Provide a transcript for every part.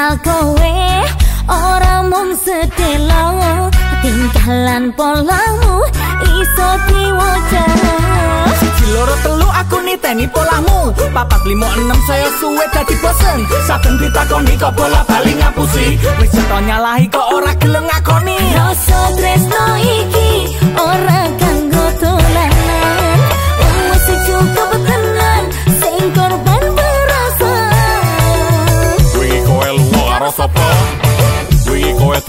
kenal kowe ora mung sedelo tingkalan polamu iso diwaca. Siji loro telu aku niteni polamu. Papat limo enam saya suwe dadi bosen. Saben ditakoni kok bola bali ngapusi. Wis ceto nyalahi kok ora gelem ngakoni. Rasa tresno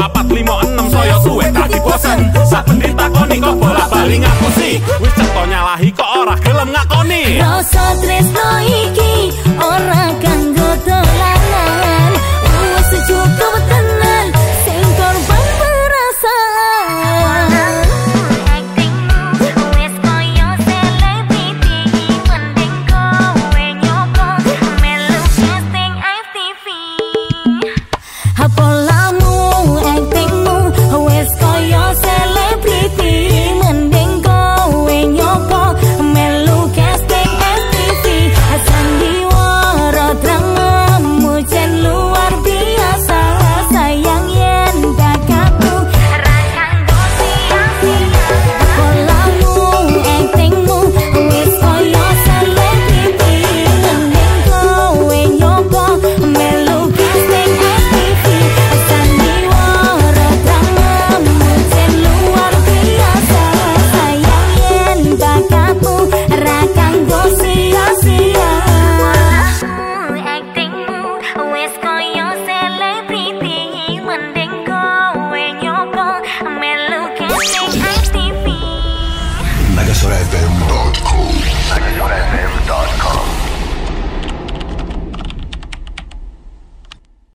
papat limo enam saya suwe dadi bosen saben ditakoni kok bola bali ngapusi. Wis ceto nyalahi SiriusXM.com. SiriusXM.com.